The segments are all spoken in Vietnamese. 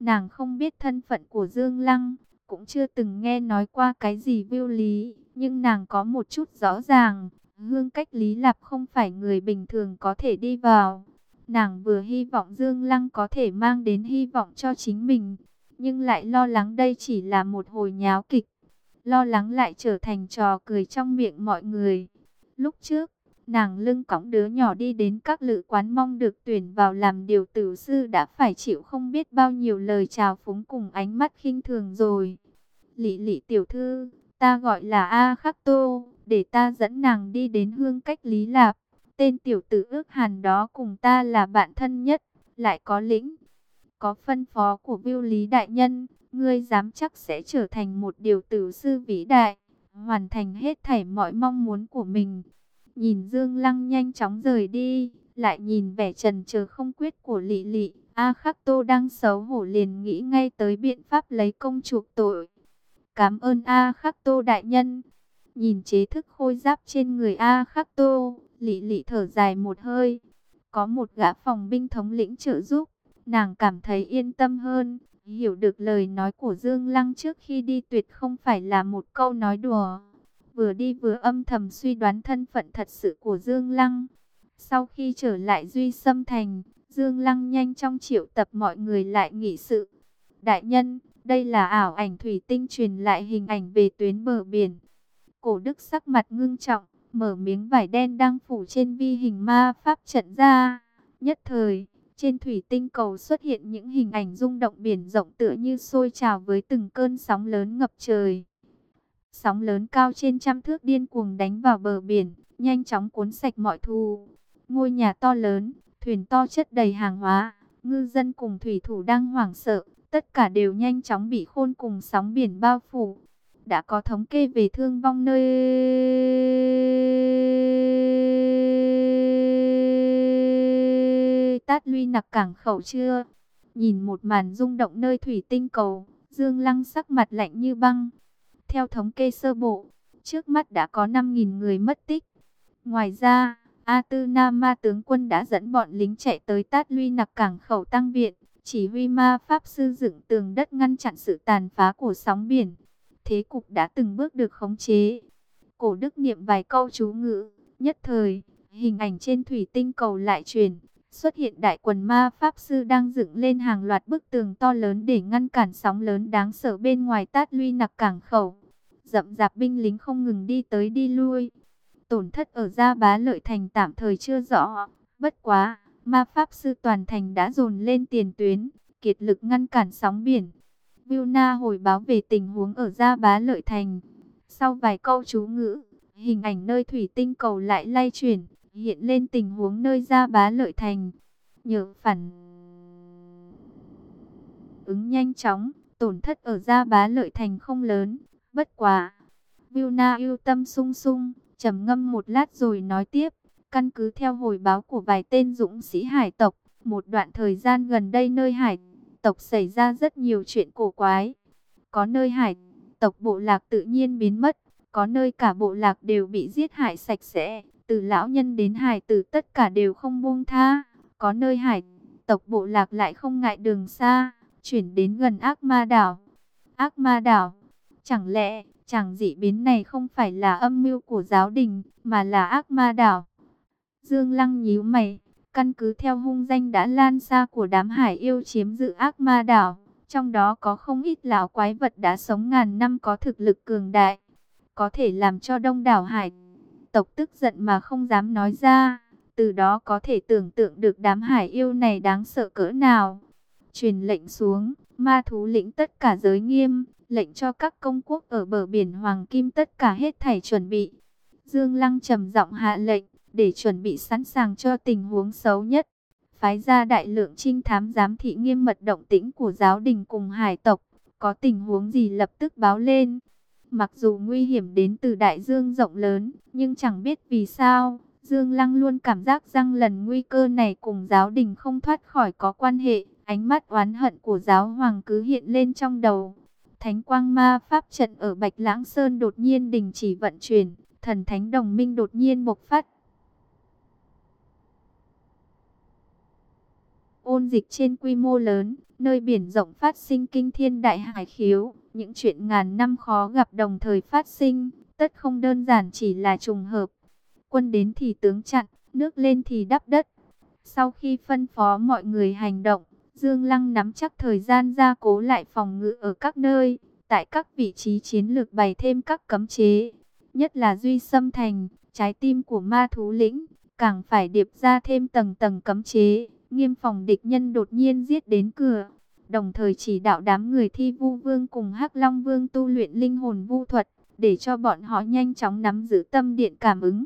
Nàng không biết thân phận của Dương Lăng, cũng chưa từng nghe nói qua cái gì viêu lý, nhưng nàng có một chút rõ ràng, hương cách Lý Lạp không phải người bình thường có thể đi vào. Nàng vừa hy vọng Dương Lăng có thể mang đến hy vọng cho chính mình, nhưng lại lo lắng đây chỉ là một hồi nháo kịch. Lo lắng lại trở thành trò cười trong miệng mọi người. Lúc trước, nàng lưng cõng đứa nhỏ đi đến các lữ quán mong được tuyển vào làm điều tử sư đã phải chịu không biết bao nhiêu lời chào phúng cùng ánh mắt khinh thường rồi. Lị lị tiểu thư, ta gọi là A Khắc Tô, để ta dẫn nàng đi đến hương cách Lý Lạp. Tên tiểu tử ước hàn đó cùng ta là bạn thân nhất, lại có lĩnh. Có phân phó của viêu lý đại nhân, ngươi dám chắc sẽ trở thành một điều tử sư vĩ đại, hoàn thành hết thảy mọi mong muốn của mình. Nhìn Dương Lăng nhanh chóng rời đi, lại nhìn vẻ trần chờ không quyết của Lị Lị, A Khắc Tô đang xấu hổ liền nghĩ ngay tới biện pháp lấy công chuộc tội. Cảm ơn A Khắc Tô đại nhân. Nhìn chế thức khôi giáp trên người A Khắc Tô, Lị Lị thở dài một hơi. Có một gã phòng binh thống lĩnh trợ giúp, nàng cảm thấy yên tâm hơn. Hiểu được lời nói của Dương Lăng trước khi đi tuyệt không phải là một câu nói đùa. Vừa đi vừa âm thầm suy đoán thân phận thật sự của Dương Lăng. Sau khi trở lại Duy Sâm Thành, Dương Lăng nhanh trong triệu tập mọi người lại nghị sự. Đại nhân, đây là ảo ảnh thủy tinh truyền lại hình ảnh về tuyến bờ biển. Cổ đức sắc mặt ngưng trọng, mở miếng vải đen đang phủ trên vi hình ma pháp trận ra. Nhất thời, trên thủy tinh cầu xuất hiện những hình ảnh rung động biển rộng tựa như sôi trào với từng cơn sóng lớn ngập trời. Sóng lớn cao trên trăm thước điên cuồng đánh vào bờ biển, nhanh chóng cuốn sạch mọi thu. Ngôi nhà to lớn, thuyền to chất đầy hàng hóa, ngư dân cùng thủy thủ đang hoảng sợ, tất cả đều nhanh chóng bị khôn cùng sóng biển bao phủ. Đã có thống kê về thương vong nơi Tát Luy nặc cảng khẩu chưa? Nhìn một màn rung động nơi thủy tinh cầu, Dương Lăng sắc mặt lạnh như băng. Theo thống kê sơ bộ, trước mắt đã có 5.000 người mất tích. Ngoài ra, A Tư Na Ma tướng quân đã dẫn bọn lính chạy tới Tát Luy nặc cảng khẩu tăng viện, chỉ huy ma pháp sư dựng tường đất ngăn chặn sự tàn phá của sóng biển. Thế cục đã từng bước được khống chế. Cổ đức niệm vài câu chú ngữ, nhất thời, hình ảnh trên thủy tinh cầu lại truyền xuất hiện đại quần ma pháp sư đang dựng lên hàng loạt bức tường to lớn để ngăn cản sóng lớn đáng sợ bên ngoài tát luy nặc cảng khẩu. Dậm dạp binh lính không ngừng đi tới đi lui. Tổn thất ở Gia Bá Lợi Thành tạm thời chưa rõ. Bất quá, ma pháp sư toàn thành đã dồn lên tiền tuyến, kiệt lực ngăn cản sóng biển. Vilna hồi báo về tình huống ở Gia Bá Lợi Thành. Sau vài câu chú ngữ, hình ảnh nơi thủy tinh cầu lại lay chuyển hiện lên tình huống nơi ra bá lợi thành. Nhờ phản ứng nhanh chóng, tổn thất ở gia bá lợi thành không lớn, bất quá. Vilna yêu tâm sung sung, trầm ngâm một lát rồi nói tiếp, căn cứ theo hồi báo của vài tên dũng sĩ hải tộc, một đoạn thời gian gần đây nơi hải tộc xảy ra rất nhiều chuyện cổ quái. Có nơi hải tộc bộ lạc tự nhiên biến mất, có nơi cả bộ lạc đều bị giết hại sạch sẽ, từ lão nhân đến hải tử tất cả đều không buông tha. Có nơi hải tộc bộ lạc lại không ngại đường xa, chuyển đến gần ác ma đảo. Ác ma đảo, chẳng lẽ chẳng dị biến này không phải là âm mưu của giáo đình, mà là ác ma đảo? Dương Lăng nhíu mày, căn cứ theo hung danh đã lan xa của đám hải yêu chiếm giữ ác ma đảo. Trong đó có không ít lão quái vật đã sống ngàn năm có thực lực cường đại, có thể làm cho đông đảo hải tộc tức giận mà không dám nói ra. Từ đó có thể tưởng tượng được đám hải yêu này đáng sợ cỡ nào. Truyền lệnh xuống, ma thú lĩnh tất cả giới nghiêm, lệnh cho các công quốc ở bờ biển Hoàng Kim tất cả hết thảy chuẩn bị. Dương Lăng trầm giọng hạ lệnh, để chuẩn bị sẵn sàng cho tình huống xấu nhất. Phái ra đại lượng trinh thám giám thị nghiêm mật động tĩnh của giáo đình cùng hải tộc, có tình huống gì lập tức báo lên. Mặc dù nguy hiểm đến từ đại dương rộng lớn, nhưng chẳng biết vì sao, Dương Lăng luôn cảm giác rằng lần nguy cơ này cùng giáo đình không thoát khỏi có quan hệ. Ánh mắt oán hận của giáo hoàng cứ hiện lên trong đầu. Thánh quang ma pháp trận ở Bạch Lãng Sơn đột nhiên đình chỉ vận chuyển, thần thánh đồng minh đột nhiên bộc phát. Ôn dịch trên quy mô lớn, nơi biển rộng phát sinh kinh thiên đại hải khiếu, những chuyện ngàn năm khó gặp đồng thời phát sinh, tất không đơn giản chỉ là trùng hợp. Quân đến thì tướng chặn, nước lên thì đắp đất. Sau khi phân phó mọi người hành động, Dương Lăng nắm chắc thời gian ra cố lại phòng ngự ở các nơi, tại các vị trí chiến lược bày thêm các cấm chế, nhất là Duy Sâm Thành, trái tim của ma thú lĩnh, càng phải điệp ra thêm tầng tầng cấm chế, nghiêm phòng địch nhân đột nhiên giết đến cửa. Đồng thời chỉ đạo đám người thi vu vương cùng hắc Long Vương tu luyện linh hồn vu thuật, để cho bọn họ nhanh chóng nắm giữ tâm điện cảm ứng.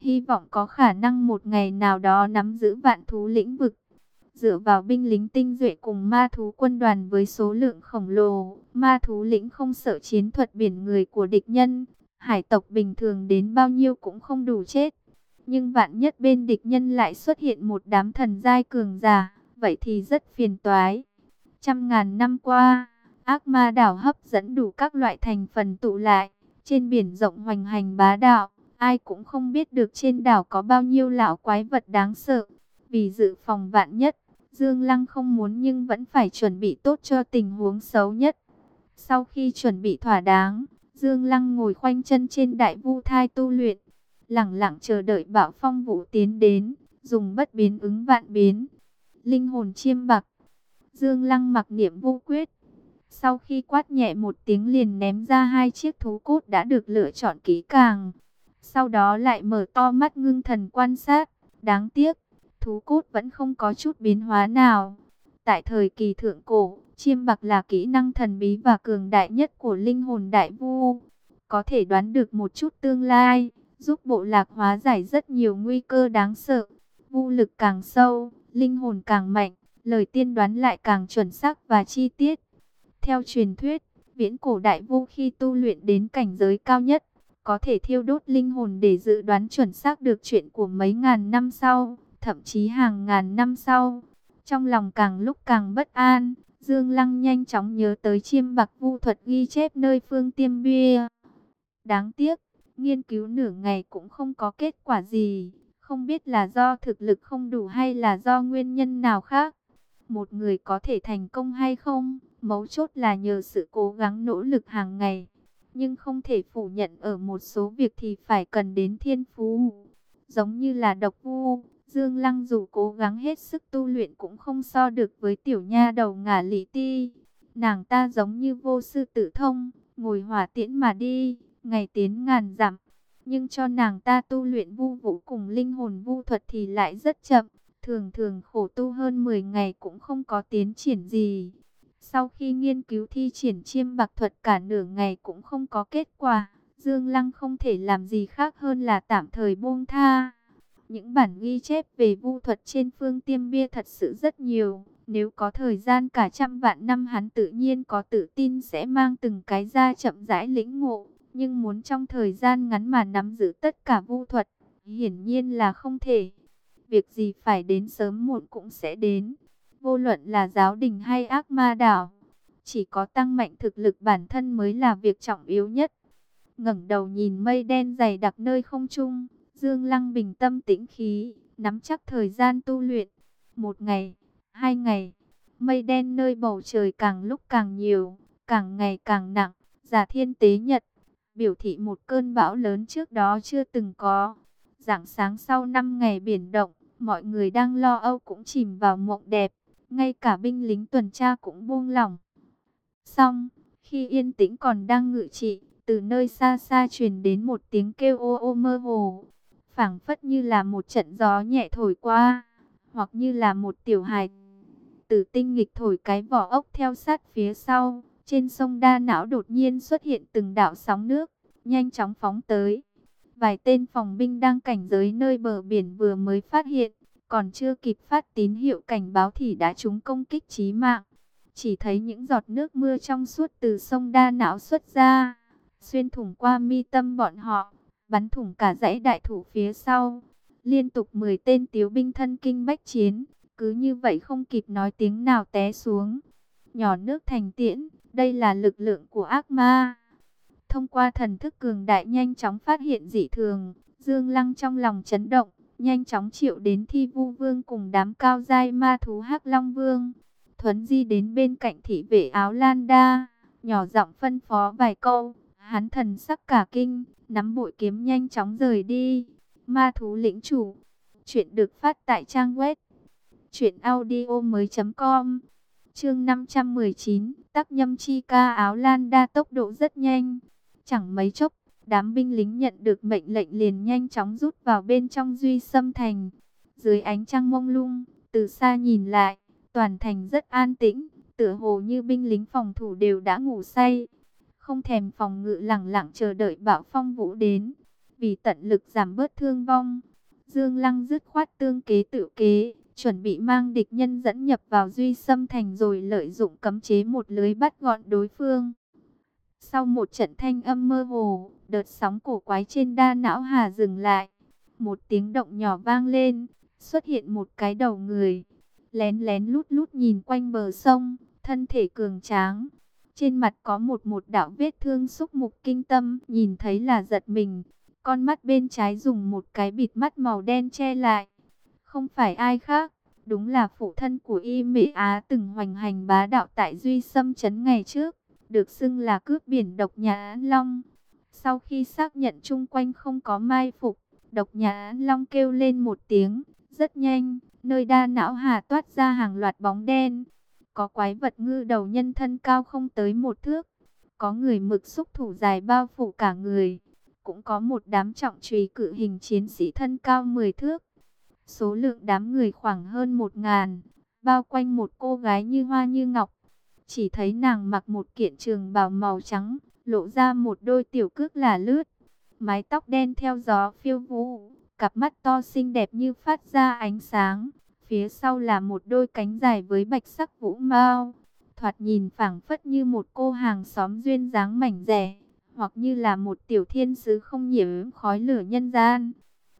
Hy vọng có khả năng một ngày nào đó nắm giữ vạn thú lĩnh vực. Dựa vào binh lính tinh duệ cùng ma thú quân đoàn với số lượng khổng lồ, ma thú lĩnh không sợ chiến thuật biển người của địch nhân. Hải tộc bình thường đến bao nhiêu cũng không đủ chết. Nhưng vạn nhất bên địch nhân lại xuất hiện một đám thần giai cường giả, vậy thì rất phiền toái. Trăm ngàn năm qua, ác ma đảo hấp dẫn đủ các loại thành phần tụ lại, trên biển rộng hoành hành bá đạo, ai cũng không biết được trên đảo có bao nhiêu lão quái vật đáng sợ. Vì dự phòng vạn nhất, Dương Lăng không muốn nhưng vẫn phải chuẩn bị tốt cho tình huống xấu nhất. Sau khi chuẩn bị thỏa đáng, Dương Lăng ngồi khoanh chân trên đại vu thai tu luyện, lặng lặng chờ đợi bão phong vũ tiến đến, dùng bất biến ứng vạn biến. Linh hồn chiêm bạc, Dương Lăng mặc niệm vô quyết. Sau khi quát nhẹ một tiếng liền ném ra hai chiếc thú cốt đã được lựa chọn kỹ càng. Sau đó lại mở to mắt ngưng thần quan sát. Đáng tiếc, thú cốt vẫn không có chút biến hóa nào. Tại thời kỳ thượng cổ, chiêm bạc là kỹ năng thần bí và cường đại nhất của linh hồn đại vu. Có thể đoán được một chút tương lai, giúp bộ lạc hóa giải rất nhiều nguy cơ đáng sợ. vũ lực càng sâu, linh hồn càng mạnh, lời tiên đoán lại càng chuẩn xác và chi tiết. Theo truyền thuyết, viễn cổ đại vu khi tu luyện đến cảnh giới cao nhất, có thể thiêu đốt linh hồn để dự đoán chuẩn xác được chuyện của mấy ngàn năm sau, thậm chí hàng ngàn năm sau. Trong lòng càng lúc càng bất an, Dương Lăng nhanh chóng nhớ tới chiêm bạc vu thuật ghi chép nơi phương tiêm bia. Đáng tiếc, nghiên cứu nửa ngày cũng không có kết quả gì, không biết là do thực lực không đủ hay là do nguyên nhân nào khác. Một người có thể thành công hay không, mấu chốt là nhờ sự cố gắng nỗ lực hàng ngày. Nhưng không thể phủ nhận ở một số việc thì phải cần đến thiên phú. Giống như là độc vu, Dương Lăng dù cố gắng hết sức tu luyện cũng không so được với tiểu nha đầu ngả lý ti. Nàng ta giống như vô sư tử thông, ngồi hỏa tiễn mà đi, ngày tiến ngàn dặm. Nhưng cho nàng ta tu luyện vu vũ cùng linh hồn vu thuật thì lại rất chậm. Thường thường khổ tu hơn 10 ngày cũng không có tiến triển gì. Sau khi nghiên cứu thi triển chiêm bạc thuật cả nửa ngày cũng không có kết quả. Dương Lăng không thể làm gì khác hơn là tạm thời buông tha. Những bản ghi chép về vu thuật trên phương tiêm bia thật sự rất nhiều. Nếu có thời gian cả trăm vạn năm hắn tự nhiên có tự tin sẽ mang từng cái ra chậm rãi lĩnh ngộ. Nhưng muốn trong thời gian ngắn mà nắm giữ tất cả vu thuật, hiển nhiên là không thể. Việc gì phải đến sớm muộn cũng sẽ đến. Vô luận là giáo đình hay ác ma đảo. Chỉ có tăng mạnh thực lực bản thân mới là việc trọng yếu nhất. ngẩng đầu nhìn mây đen dày đặc nơi không trung Dương Lăng bình tâm tĩnh khí, nắm chắc thời gian tu luyện. Một ngày, hai ngày, mây đen nơi bầu trời càng lúc càng nhiều, càng ngày càng nặng. Giả thiên tế nhật, biểu thị một cơn bão lớn trước đó chưa từng có. Rạng sáng sau 5 ngày biển động, mọi người đang lo âu cũng chìm vào mộng đẹp. Ngay cả binh lính tuần tra cũng buông lỏng. Xong, khi yên tĩnh còn đang ngự trị, từ nơi xa xa truyền đến một tiếng kêu ô ô mơ hồ phảng phất như là một trận gió nhẹ thổi qua, hoặc như là một tiểu hài tử tinh nghịch thổi cái vỏ ốc theo sát phía sau. Trên sông Đa Não đột nhiên xuất hiện từng đạo sóng nước, nhanh chóng phóng tới. Vài tên phòng binh đang cảnh giới nơi bờ biển vừa mới phát hiện, còn chưa kịp phát tín hiệu cảnh báo thì đã trúng công kích chí mạng. Chỉ thấy những giọt nước mưa trong suốt từ sông Đa Não xuất ra, xuyên thủng qua mi tâm bọn họ bắn thủng cả dãy đại thủ phía sau. Liên tục 10 tên tiếu binh thân kinh bách chiến, cứ như vậy không kịp nói tiếng nào té xuống. Nhỏ nước thành tiễn, đây là lực lượng của ác ma. Thông qua thần thức cường đại nhanh chóng phát hiện dị thường, Dương Lăng trong lòng chấn động, nhanh chóng triệu đến thi vu vương cùng đám cao giai ma thú hắc Long Vương. Thuấn di đến bên cạnh thị vệ áo lan đa, nhỏ giọng phân phó vài câu. Hắn thần sắc cả kinh, nắm bội kiếm nhanh chóng rời đi. Ma thú lĩnh chủ. Chuyện được phát tại trang web. Chuyện audio mới com. Chương 519. Tác nhâm chi ca áo lan đa tốc độ rất nhanh. Chẳng mấy chốc, đám binh lính nhận được mệnh lệnh liền nhanh chóng rút vào bên trong duy xâm thành. Dưới ánh trăng mông lung, từ xa nhìn lại, toàn thành rất an tĩnh, tựa hồ như binh lính phòng thủ đều đã ngủ say. Không thèm phòng ngự lẳng lặng chờ đợi bão phong vũ đến, vì tận lực giảm bớt thương vong. Dương Lăng dứt khoát tương kế tự kế, chuẩn bị mang địch nhân dẫn nhập vào duy xâm thành rồi lợi dụng cấm chế một lưới bắt gọn đối phương. Sau một trận thanh âm mơ hồ, đợt sóng cổ quái trên đa não hà dừng lại. Một tiếng động nhỏ vang lên, xuất hiện một cái đầu người. Lén lén lút lút nhìn quanh bờ sông, thân thể cường tráng. Trên mặt có một một đạo vết thương xúc mục kinh tâm, nhìn thấy là giật mình. Con mắt bên trái dùng một cái bịt mắt màu đen che lại. Không phải ai khác, đúng là phụ thân của Y Mỹ Á từng hoành hành bá đạo tại Duy Sâm Trấn ngày trước, được xưng là cướp biển độc nhà An Long. Sau khi xác nhận chung quanh không có mai phục, độc nhà An Long kêu lên một tiếng, rất nhanh, nơi đa não hà toát ra hàng loạt bóng đen. Có quái vật ngư đầu nhân thân cao không tới một thước, có người mực xúc thủ dài bao phủ cả người, cũng có một đám trọng trùy cự hình chiến sĩ thân cao 10 thước. Số lượng đám người khoảng hơn một ngàn, bao quanh một cô gái như hoa như ngọc. Chỉ thấy nàng mặc một kiện trường bào màu trắng, lộ ra một đôi tiểu cước là lướt. Mái tóc đen theo gió phiêu vũ, cặp mắt to xinh đẹp như phát ra ánh sáng. Phía sau là một đôi cánh dài với bạch sắc vũ mau. Thoạt nhìn phảng phất như một cô hàng xóm duyên dáng mảnh rẻ, hoặc như là một tiểu thiên sứ không nhiễm khói lửa nhân gian.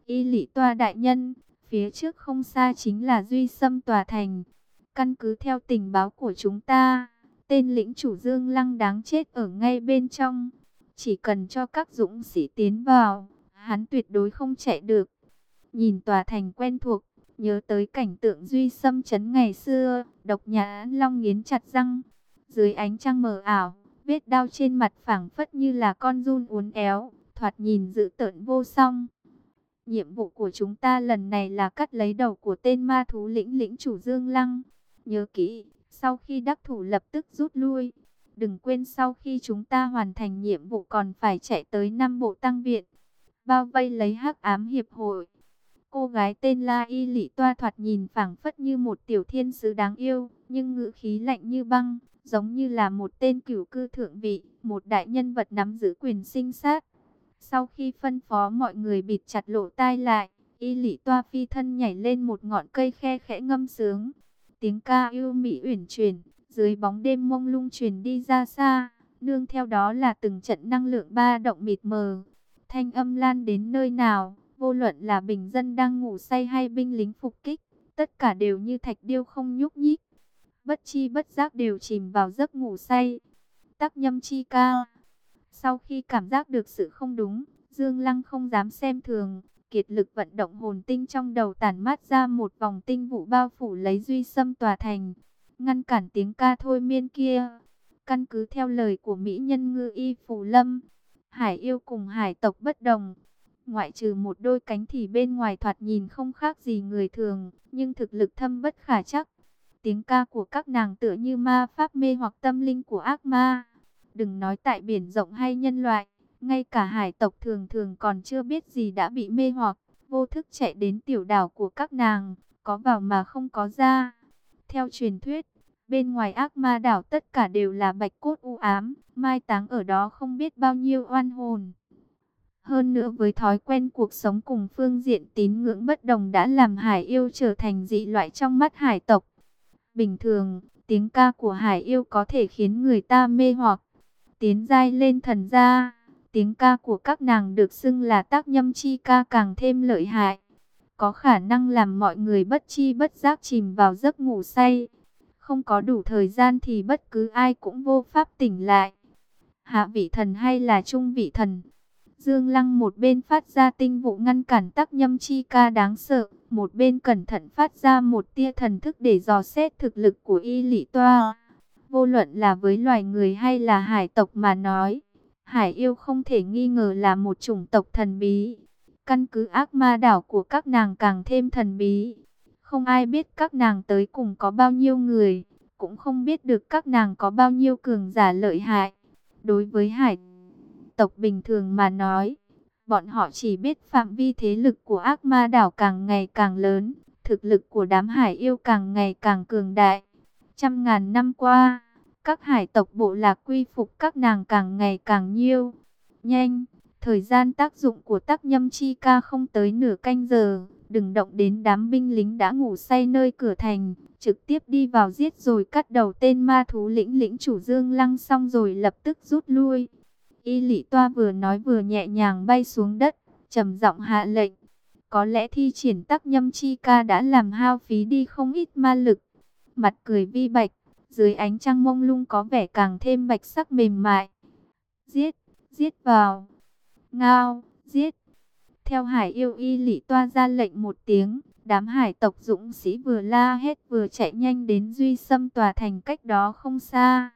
Y lị toa đại nhân, Phía trước không xa chính là Duy Sâm Tòa Thành. Căn cứ theo tình báo của chúng ta, tên lĩnh chủ Dương Lăng đáng chết ở ngay bên trong. Chỉ cần cho các dũng sĩ tiến vào, hắn tuyệt đối không chạy được. Nhìn tòa thành quen thuộc, nhớ tới cảnh tượng Duy Sâm chấn ngày xưa, độc nhà Long nghiến chặt răng. Dưới ánh trăng mờ ảo, vết đau trên mặt phảng phất như là con run uốn éo, thoạt nhìn dữ tợn vô song. Nhiệm vụ của chúng ta lần này là cắt lấy đầu của tên ma thú lĩnh lĩnh chủ Dương Lăng. Nhớ kỹ, sau khi đắc thủ lập tức rút lui. Đừng quên sau khi chúng ta hoàn thành nhiệm vụ còn phải chạy tới năm bộ tăng viện. Bao vây lấy hắc ám hiệp hội. Cô gái tên La Y Lị Toa thoạt nhìn phảng phất như một tiểu thiên sứ đáng yêu, nhưng ngữ khí lạnh như băng, giống như là một tên cửu cư thượng vị, một đại nhân vật nắm giữ quyền sinh sát. Sau khi phân phó mọi người bịt chặt lỗ tai lại, y lị toa phi thân nhảy lên một ngọn cây khe khẽ ngâm sướng. Tiếng ca yêu mỹ uyển chuyển, dưới bóng đêm mông lung truyền đi ra xa, nương theo đó là từng trận năng lượng ba động mịt mờ. Thanh âm lan đến nơi nào, vô luận là bình dân đang ngủ say hay binh lính phục kích, tất cả đều như thạch điêu không nhúc nhích. Bất chi bất giác đều chìm vào giấc ngủ say. Tắc nhâm chi ca sau khi cảm giác được sự không đúng, Dương Lăng không dám xem thường, kiệt lực vận động hồn tinh trong đầu tản mát ra một vòng tinh vụ bao phủ lấy duy xâm tòa thành, ngăn cản tiếng ca thôi miên kia. Căn cứ theo lời của Mỹ nhân ngư y Phù Lâm, hải yêu cùng hải tộc bất đồng. Ngoại trừ một đôi cánh thì bên ngoài thoạt nhìn không khác gì người thường, nhưng thực lực thâm bất khả chắc. Tiếng ca của các nàng tựa như ma pháp mê hoặc tâm linh của ác ma. Đừng nói tại biển rộng hay nhân loại, ngay cả hải tộc thường thường còn chưa biết gì đã bị mê hoặc, vô thức chạy đến tiểu đảo của các nàng, có vào mà không có ra. Theo truyền thuyết, bên ngoài ác ma đảo tất cả đều là bạch cốt u ám, mai táng ở đó không biết bao nhiêu oan hồn. Hơn nữa với thói quen cuộc sống cùng phương diện tín ngưỡng bất đồng đã làm hải yêu trở thành dị loại trong mắt hải tộc. Bình thường, tiếng ca của hải yêu có thể khiến người ta mê hoặc, tiến giai lên thần gia. Tiếng ca của các nàng được xưng là tác nhâm chi ca càng thêm lợi hại. Có khả năng làm mọi người bất chi bất giác chìm vào giấc ngủ say. Không có đủ thời gian thì bất cứ ai cũng vô pháp tỉnh lại. Hạ vị thần hay là trung vị thần. Dương Lăng một bên phát ra tinh vụ ngăn cản tác nhâm chi ca đáng sợ, một bên cẩn thận phát ra một tia thần thức để dò xét thực lực của y lị toa. Vô luận là với loài người hay là hải tộc mà nói, hải yêu không thể nghi ngờ là một chủng tộc thần bí. Căn cứ ác ma đảo của các nàng càng thêm thần bí. Không ai biết các nàng tới cùng có bao nhiêu người, cũng không biết được các nàng có bao nhiêu cường giả lợi hại. Đối với hải tộc bình thường mà nói, bọn họ chỉ biết phạm vi thế lực của ác ma đảo càng ngày càng lớn, thực lực của đám hải yêu càng ngày càng cường đại. Trăm ngàn năm qua, các hải tộc bộ lạc quy phục các nàng càng ngày càng nhiều. Nhanh, thời gian tác dụng của tác nhâm chi ca không tới nửa canh giờ, đừng động đến đám binh lính đã ngủ say nơi cửa thành, trực tiếp đi vào giết rồi cắt đầu tên ma thú lĩnh lĩnh chủ Dương Lăng xong rồi lập tức rút lui. Y lị toa vừa nói vừa nhẹ nhàng bay xuống đất, trầm giọng hạ lệnh. Có lẽ thi triển tắc nhâm chi ca đã làm hao phí đi không ít ma lực. Mặt cười vi bạch, dưới ánh trăng mông lung có vẻ càng thêm bạch sắc mềm mại. Giết, giết vào. Ngao, giết. Theo hải yêu y lị toa ra lệnh một tiếng, đám hải tộc dũng sĩ vừa la hết vừa chạy nhanh đến duy xâm tòa thành cách đó không xa.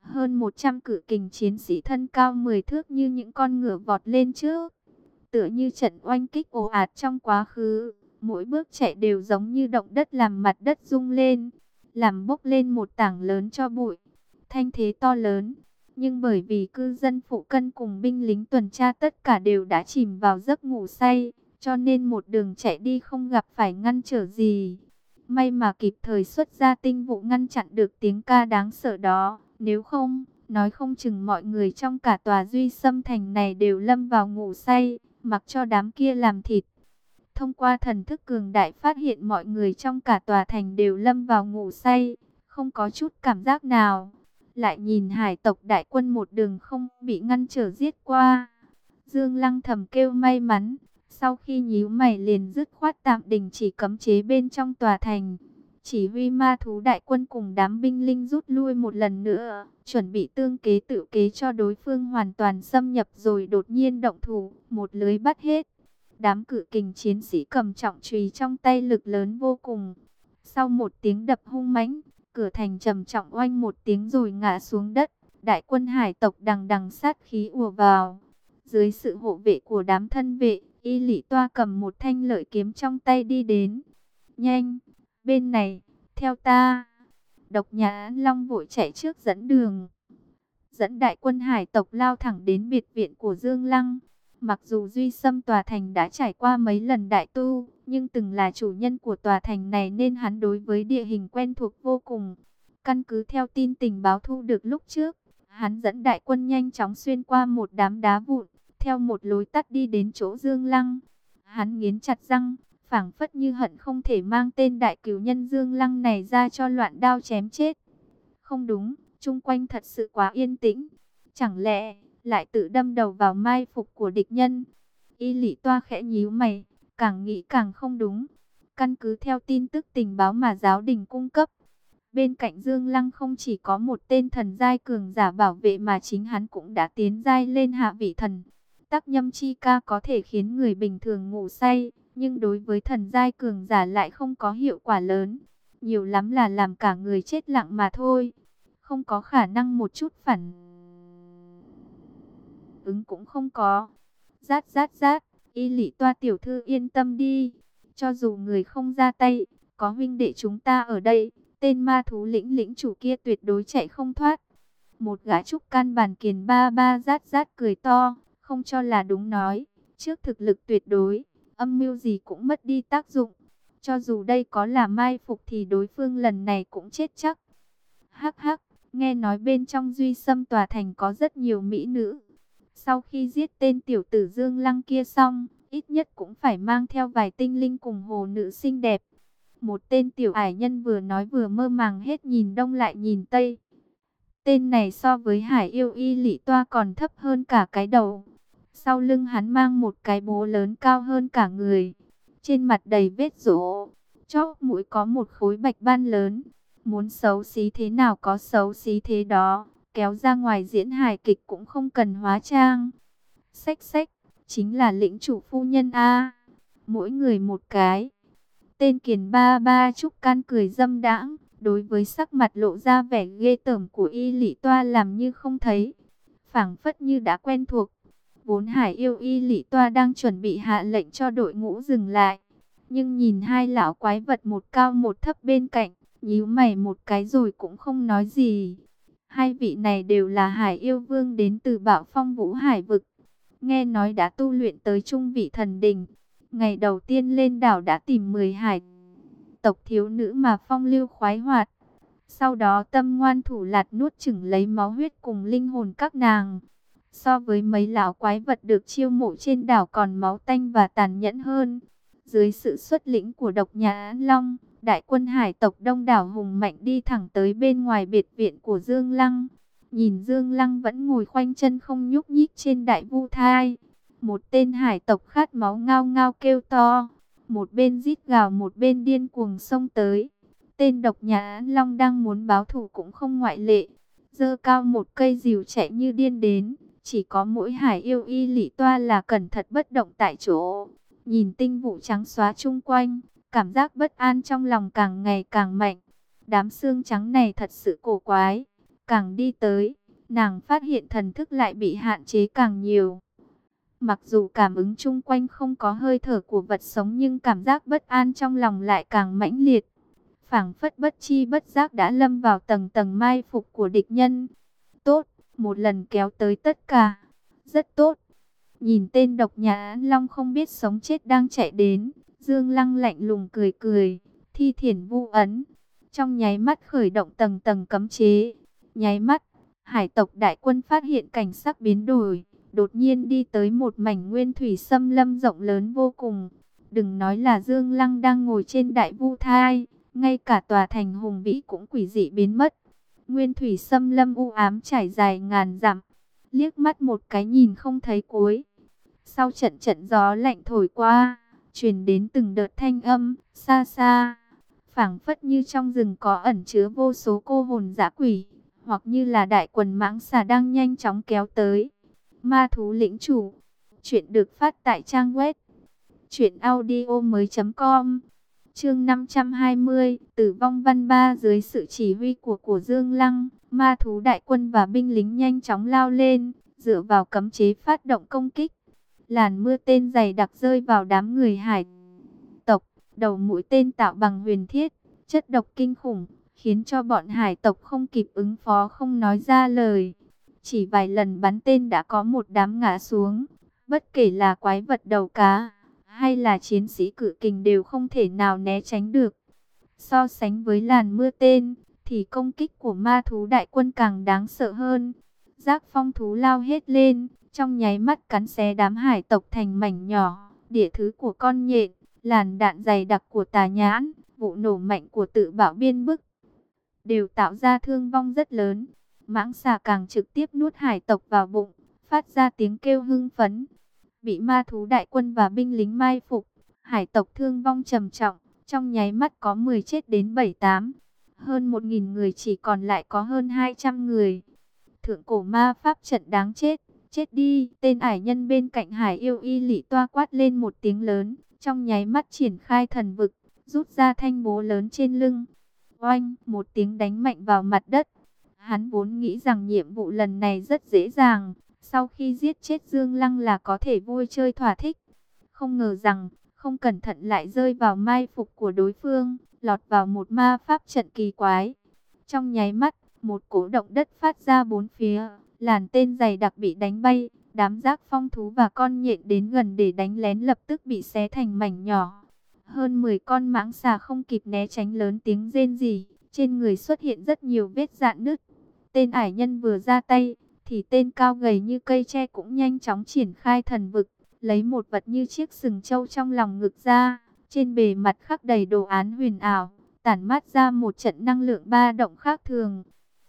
Hơn 100 cử kình chiến sĩ thân cao 10 thước như những con ngựa vọt lên trước. Tựa như trận oanh kích ồ ạt trong quá khứ. Mỗi bước chạy đều giống như động đất làm mặt đất rung lên. Làm bốc lên một tảng lớn cho bụi. Thanh thế to lớn. Nhưng bởi vì cư dân phụ cân cùng binh lính tuần tra tất cả đều đã chìm vào giấc ngủ say. Cho nên một đường chạy đi không gặp phải ngăn trở gì. May mà kịp thời xuất ra tinh vụ ngăn chặn được tiếng ca đáng sợ đó. Nếu không, nói không chừng mọi người trong cả tòa duy xâm thành này đều lâm vào ngủ say, mặc cho đám kia làm thịt. Thông qua thần thức cường đại phát hiện mọi người trong cả tòa thành đều lâm vào ngủ say, không có chút cảm giác nào. Lại nhìn hải tộc đại quân một đường không bị ngăn trở giết qua. Dương Lăng thầm kêu may mắn, sau khi nhíu mày liền dứt khoát tạm đình chỉ cấm chế bên trong tòa thành. Chỉ huy ma thú đại quân cùng đám binh linh rút lui một lần nữa, chuẩn bị tương kế tự kế cho đối phương hoàn toàn xâm nhập rồi đột nhiên động thủ, một lưới bắt hết. Đám cự kình chiến sĩ cầm trọng chùy trong tay lực lớn vô cùng. Sau một tiếng đập hung mãnh, cửa thành trầm trọng oanh một tiếng rồi ngã xuống đất. Đại quân hải tộc đằng đằng sát khí ùa vào. Dưới sự hộ vệ của đám thân vệ, y lỷ toa cầm một thanh lợi kiếm trong tay đi đến. Nhanh! Bên này, theo ta. Độc nhã Long vội chạy trước dẫn đường. Dẫn đại quân hải tộc lao thẳng đến biệt viện của Dương Lăng. Mặc dù Duy Sâm tòa thành đã trải qua mấy lần đại tu, nhưng từng là chủ nhân của tòa thành này nên hắn đối với địa hình quen thuộc vô cùng. Căn cứ theo tin tình báo thu được lúc trước, hắn dẫn đại quân nhanh chóng xuyên qua một đám đá vụn, theo một lối tắt đi đến chỗ Dương Lăng. Hắn nghiến chặt răng, phảng phất như hận không thể mang tên đại cứu nhân Dương Lăng này ra cho loạn đao chém chết. Không đúng, chung quanh thật sự quá yên tĩnh. Chẳng lẽ lại tự đâm đầu vào mai phục của địch nhân? Y lị toa khẽ nhíu mày, càng nghĩ càng không đúng. Căn cứ theo tin tức tình báo mà giáo đình cung cấp, bên cạnh Dương Lăng không chỉ có một tên thần giai cường giả bảo vệ mà chính hắn cũng đã tiến giai lên hạ vị thần. Tắc nhâm chi ca có thể khiến người bình thường ngủ say, nhưng đối với thần giai cường giả lại không có hiệu quả lớn. Nhiều lắm là làm cả người chết lặng mà thôi. Không có khả năng một chút phản ứng cũng không có. Rát rát rát, y lị toa tiểu thư yên tâm đi. Cho dù người không ra tay, có huynh đệ chúng ta ở đây, tên ma thú lĩnh lĩnh chủ kia tuyệt đối chạy không thoát. Một gã trúc can bàn kiền ba ba rát rát cười to, không cho là đúng nói, trước thực lực tuyệt đối âm mưu gì cũng mất đi tác dụng. Cho dù đây có là mai phục thì đối phương lần này cũng chết chắc. Hắc hắc, nghe nói bên trong duy sâm tòa thành có rất nhiều mỹ nữ. Sau khi giết tên tiểu tử Dương Lăng kia xong, ít nhất cũng phải mang theo vài tinh linh cùng hồ nữ xinh đẹp. Một tên tiểu ải nhân vừa nói vừa mơ màng hết nhìn đông lại nhìn tây. Tên này so với hải yêu y lị toa còn thấp hơn cả cái đầu. Sau lưng hắn mang một cái bố lớn cao hơn cả người. Trên mặt đầy vết rỗ. Chóp mũi có một khối bạch ban lớn. Muốn xấu xí thế nào có xấu xí thế đó. Kéo ra ngoài diễn hài kịch cũng không cần hóa trang. Xách xách, chính là lĩnh chủ phu nhân A. Mỗi người một cái. Tên kiền ba ba trúc can cười dâm đãng, đối với sắc mặt lộ ra vẻ ghê tởm của y lị toa làm như không thấy. phảng phất như đã quen thuộc. Vốn hải yêu y lị toa đang chuẩn bị hạ lệnh cho đội ngũ dừng lại. Nhưng nhìn hai lão quái vật một cao một thấp bên cạnh, nhíu mày một cái rồi cũng không nói gì. Hai vị này đều là hải yêu vương đến từ bạo phong vũ hải vực. Nghe nói đã tu luyện tới trung vị thần đình. Ngày đầu tiên lên đảo đã tìm 10 hải tộc thiếu nữ mà phong lưu khoái hoạt. Sau đó tâm ngoan thủ lạt nuốt chửng lấy máu huyết cùng linh hồn các nàng. So với mấy lão quái vật được chiêu mộ trên đảo còn máu tanh và tàn nhẫn hơn. Dưới sự xuất lĩnh của độc nhà Long, đại quân hải tộc đông đảo hùng mạnh đi thẳng tới bên ngoài biệt viện của Dương Lăng. Nhìn Dương Lăng vẫn ngồi khoanh chân không nhúc nhích trên đại vu thai. Một tên hải tộc khát máu ngao ngao kêu to. Một bên rít gào một bên điên cuồng xông tới. Tên độc nhà Long đang muốn báo thù cũng không ngoại lệ. Dơ cao một cây rìu chạy như điên đến. Chỉ có mỗi hải yêu y lị toa là cẩn thận bất động tại chỗ. Nhìn tinh vụ trắng xóa chung quanh, cảm giác bất an trong lòng càng ngày càng mạnh. Đám xương trắng này thật sự cổ quái. Càng đi tới, nàng phát hiện thần thức lại bị hạn chế càng nhiều. Mặc dù cảm ứng chung quanh không có hơi thở của vật sống nhưng cảm giác bất an trong lòng lại càng mãnh liệt. phảng phất bất chi bất giác đã lâm vào tầng tầng mai phục của địch nhân. Tốt, một lần kéo tới tất cả. Rất tốt. Nhìn tên độc nhà Long không biết sống chết đang chạy đến. Dương Lăng lạnh lùng cười cười. Thi thiển vu ấn. Trong nháy mắt khởi động tầng tầng cấm chế. Nháy mắt, hải tộc đại quân phát hiện cảnh sắc biến đổi. Đột nhiên đi tới một mảnh nguyên thủy xâm lâm rộng lớn vô cùng. Đừng nói là Dương Lăng đang ngồi trên đại vu thai. Ngay cả tòa thành hùng vĩ cũng quỷ dị biến mất. Nguyên thủy xâm lâm u ám trải dài ngàn dặm. Liếc mắt một cái nhìn không thấy cuối. Sau trận trận gió lạnh thổi qua, truyền đến từng đợt thanh âm, xa xa. phảng phất như trong rừng có ẩn chứa vô số cô hồn dã quỷ, hoặc như là đại quần mãng xà đang nhanh chóng kéo tới. Ma thú lĩnh chủ. Chuyện được phát tại trang web. truyệnaudio mới com Chương 520, tử vong văn ba dưới sự chỉ huy của của Dương Lăng, ma thú đại quân và binh lính nhanh chóng lao lên, dựa vào cấm chế phát động công kích. Làn mưa tên dày đặc rơi vào đám người hải tộc, đầu mũi tên tạo bằng huyền thiết, chất độc kinh khủng, khiến cho bọn hải tộc không kịp ứng phó không nói ra lời. Chỉ vài lần bắn tên đã có một đám ngã xuống, bất kể là quái vật đầu cá hay là chiến sĩ cự kình đều không thể nào né tránh được. So sánh với làn mưa tên, thì công kích của ma thú đại quân càng đáng sợ hơn. Giác phong thú lao hết lên, trong nháy mắt cắn xé đám hải tộc thành mảnh nhỏ, địa thứ của con nhện, làn đạn dày đặc của tà nhãn, vụ nổ mạnh của tự bảo biên bức, đều tạo ra thương vong rất lớn. Mãng xà càng trực tiếp nuốt hải tộc vào bụng, phát ra tiếng kêu hưng phấn. Bị ma thú đại quân và binh lính mai phục, hải tộc thương vong trầm trọng, trong nháy mắt có 10 chết đến 7-8. Hơn 1.000 người chỉ còn lại có hơn 200 người. Thượng cổ ma pháp trận đáng chết, chết đi. Tên ải nhân bên cạnh hải yêu y lị toa quát lên một tiếng lớn, trong nháy mắt triển khai thần vực, rút ra thanh bố lớn trên lưng. Oanh, một tiếng đánh mạnh vào mặt đất. Hắn vốn nghĩ rằng nhiệm vụ lần này rất dễ dàng, sau khi giết chết Dương Lăng là có thể vui chơi thỏa thích. Không ngờ rằng, không cẩn thận lại rơi vào mai phục của đối phương, lọt vào một ma pháp trận kỳ quái. Trong nháy mắt, một cổ động đất phát ra bốn phía, làn tên dày đặc bị đánh bay, đám giác phong thú và con nhện đến gần để đánh lén lập tức bị xé thành mảnh nhỏ. Hơn 10 con mãng xà không kịp né tránh lớn tiếng rên rỉ, trên người xuất hiện rất nhiều vết dạn nứt. Tên ải nhân vừa ra tay, thì tên cao gầy như cây tre cũng nhanh chóng triển khai thần vực, lấy một vật như chiếc sừng trâu trong lòng ngực ra, trên bề mặt khắc đầy đồ án huyền ảo, tản mát ra một trận năng lượng ba động khác thường.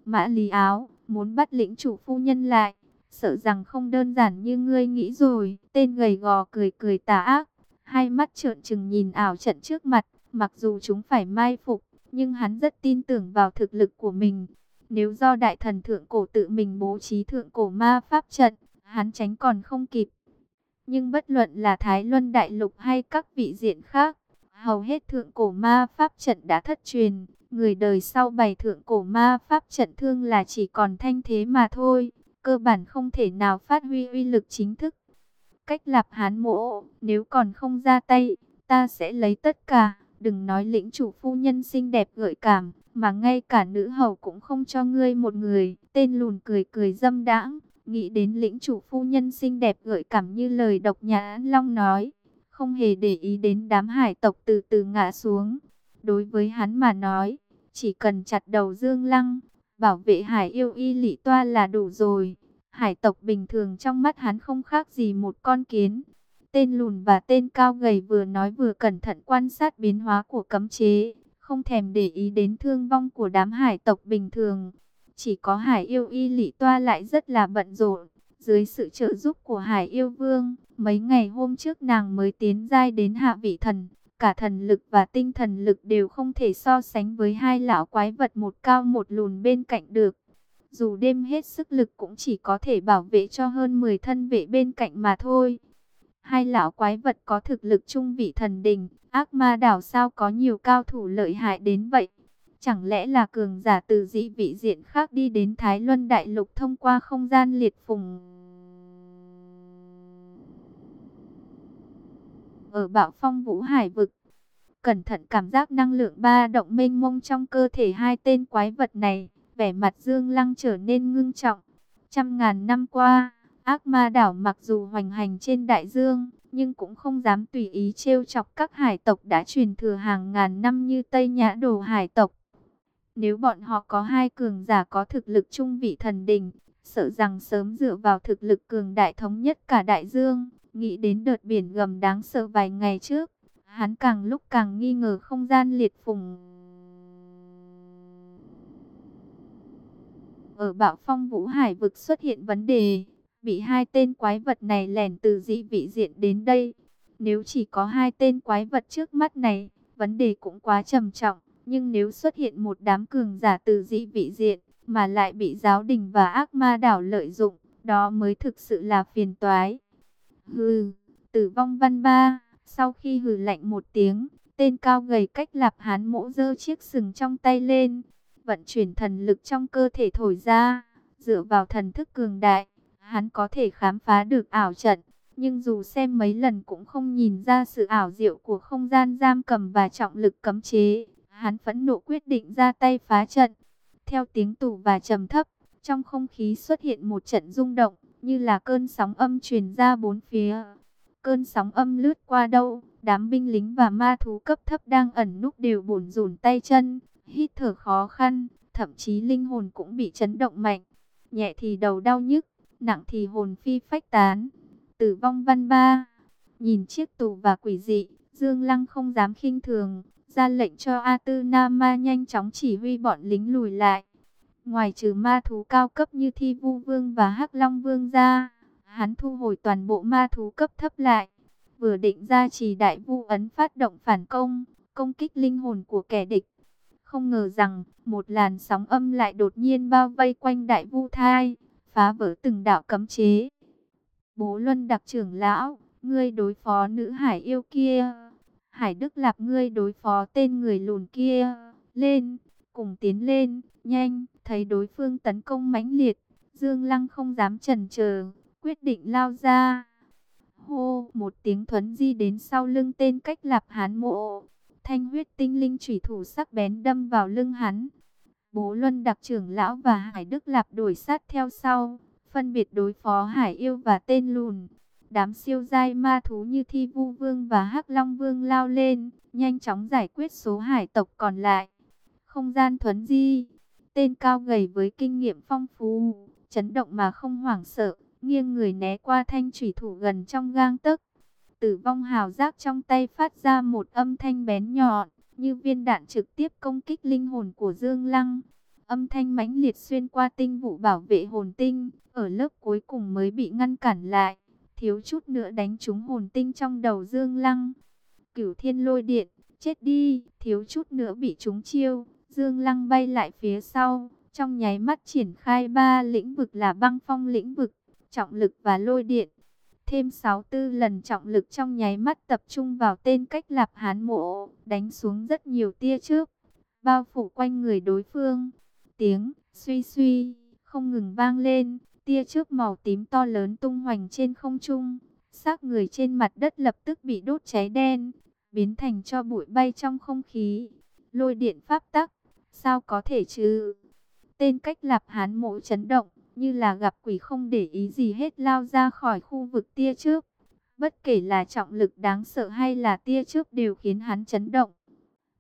Mã Lý Áo, muốn bắt lĩnh chủ phu nhân lại, sợ rằng không đơn giản như ngươi nghĩ rồi. Tên gầy gò cười cười tà ác, hai mắt trợn trừng nhìn ảo trận trước mặt, mặc dù chúng phải mai phục, nhưng hắn rất tin tưởng vào thực lực của mình. Nếu do đại thần thượng cổ tự mình bố trí thượng cổ ma pháp trận, hắn tránh còn không kịp. Nhưng bất luận là Thái Luân Đại Lục hay các vị diện khác, hầu hết thượng cổ ma pháp trận đã thất truyền. Người đời sau bày thượng cổ ma pháp trận thương là chỉ còn thanh thế mà thôi, cơ bản không thể nào phát huy uy lực chính thức. Cách lạp hán mộ, nếu còn không ra tay, ta sẽ lấy tất cả, đừng nói lĩnh chủ phu nhân xinh đẹp gợi cảm, mà ngay cả nữ hầu cũng không cho ngươi một người. Tên lùn cười cười dâm đãng, nghĩ đến lĩnh chủ phu nhân xinh đẹp gợi cảm như lời độc nhã long nói, không hề để ý đến đám hải tộc từ từ ngã xuống. Đối với hắn mà nói, chỉ cần chặt đầu Dương Lăng, bảo vệ hải yêu y lị toa là đủ rồi. Hải tộc bình thường trong mắt hắn không khác gì một con kiến. Tên lùn và tên cao gầy vừa nói vừa cẩn thận quan sát biến hóa của cấm chế, không thèm để ý đến thương vong của đám hải tộc bình thường. Chỉ có hải yêu y lị toa lại rất là bận rộn. Dưới sự trợ giúp của hải yêu vương, mấy ngày hôm trước nàng mới tiến giai đến hạ vị thần. Cả thần lực và tinh thần lực đều không thể so sánh với hai lão quái vật một cao một lùn bên cạnh được. Dù đêm hết sức lực cũng chỉ có thể bảo vệ cho hơn 10 thân vệ bên cạnh mà thôi. Hai lão quái vật có thực lực trung vị thần đình, ác ma đảo sao có nhiều cao thủ lợi hại đến vậy. Chẳng lẽ là cường giả từ dị vị diện khác đi đến Thái Luân Đại Lục thông qua không gian liệt phùng? Ở bạo phong vũ hải vực, cẩn thận cảm giác năng lượng ba động mênh mông trong cơ thể hai tên quái vật này, vẻ mặt Dương Lăng trở nên ngưng trọng. Trăm ngàn năm qua, ác ma đảo mặc dù hoành hành trên đại dương, nhưng cũng không dám tùy ý trêu chọc các hải tộc đã truyền thừa hàng ngàn năm như Tây Nhã Đồ hải tộc. Nếu bọn họ có hai cường giả có thực lực trung vị thần đình, sợ rằng sớm dựa vào thực lực cường đại thống nhất cả đại dương, nghĩ đến đợt biển gầm đáng sợ vài ngày trước, hắn càng lúc càng nghi ngờ không gian liệt phùng. Ở bạo phong vũ hải vực xuất hiện vấn đề, bị hai tên quái vật này lẻn từ dị vị diện đến đây. Nếu chỉ có hai tên quái vật trước mắt này, vấn đề cũng quá trầm trọng. Nhưng nếu xuất hiện một đám cường giả từ dị vị diện, mà lại bị giáo đình và ác ma đảo lợi dụng, đó mới thực sự là phiền toái. Hừ, tử vong văn ba, sau khi hừ lạnh một tiếng, tên cao gầy cách lạp hán mỗ dơ chiếc sừng trong tay lên, vận chuyển thần lực trong cơ thể thổi ra, dựa vào thần thức cường đại, hắn có thể khám phá được ảo trận. Nhưng dù xem mấy lần cũng không nhìn ra sự ảo diệu của không gian giam cầm và trọng lực cấm chế. Hắn phẫn nộ quyết định ra tay phá trận. Theo tiếng tù và trầm thấp, trong không khí xuất hiện một trận rung động, như là cơn sóng âm truyền ra bốn phía. Cơn sóng âm lướt qua đâu, đám binh lính và ma thú cấp thấp đang ẩn núp đều bủn rủn tay chân, hít thở khó khăn, thậm chí linh hồn cũng bị chấn động mạnh. Nhẹ thì đầu đau nhức, nặng thì hồn phi phách tán. Tử vong văn ba, nhìn chiếc tù và quỷ dị, Dương Lăng không dám khinh thường, ra lệnh cho A Tư Na Ma nhanh chóng chỉ huy bọn lính lùi lại. Ngoài trừ ma thú cao cấp như Thi Vu Vương và Hắc Long Vương ra, hắn thu hồi toàn bộ ma thú cấp thấp lại. Vừa định ra trì đại vu ấn phát động phản công, công kích linh hồn của kẻ địch. Không ngờ rằng, một làn sóng âm lại đột nhiên bao vây quanh đại vu thai, phá vỡ từng đạo cấm chế. Bố Luân đặc trưởng lão, ngươi đối phó nữ hải yêu kia. Hải Đức Lạp ngươi đối phó tên người lùn kia. Lên, cùng tiến lên, nhanh, thấy đối phương tấn công mãnh liệt. Dương Lăng không dám chần chờ, quyết định lao ra. Hô, một tiếng thuấn di đến sau lưng tên cách lạp hán mộ. Thanh huyết tinh linh chủy thủ sắc bén đâm vào lưng hắn. Bố Luân đặc trưởng lão và Hải Đức Lạp đổi sát theo sau, phân biệt đối phó Hải Yêu và tên lùn. Đám siêu giai ma thú như Thi Vu Vương và Hắc Long Vương lao lên, nhanh chóng giải quyết số hải tộc còn lại. Không gian thuấn di, tên cao gầy với kinh nghiệm phong phú, chấn động mà không hoảng sợ, nghiêng người né qua thanh thủy thủ gần trong gang tấc. Tử vong hào giác trong tay phát ra một âm thanh bén nhọn, như viên đạn trực tiếp công kích linh hồn của Dương Lăng. Âm thanh mãnh liệt xuyên qua tinh vụ bảo vệ hồn tinh, ở lớp cuối cùng mới bị ngăn cản lại, thiếu chút nữa đánh trúng hồn tinh trong đầu Dương Lăng. Cửu thiên lôi điện, chết đi, thiếu chút nữa bị trúng chiêu, Dương Lăng bay lại phía sau, trong nháy mắt triển khai ba lĩnh vực là băng phong lĩnh vực, trọng lực và lôi điện. thêm 64 lần trọng lực trong nháy mắt tập trung vào tên cách lạp hán mộ, đánh xuống rất nhiều tia trước, bao phủ quanh người đối phương. Tiếng suy suy không ngừng vang lên, tia trước màu tím to lớn tung hoành trên không trung, xác người trên mặt đất lập tức bị đốt cháy đen, biến thành cho bụi bay trong không khí. Lôi điện pháp tắc, sao có thể chứ? Tên cách lạp hán mộ chấn động, như là gặp quỷ không để ý gì hết lao ra khỏi khu vực tia trước. Bất kể là trọng lực đáng sợ hay là tia trước đều khiến hắn chấn động.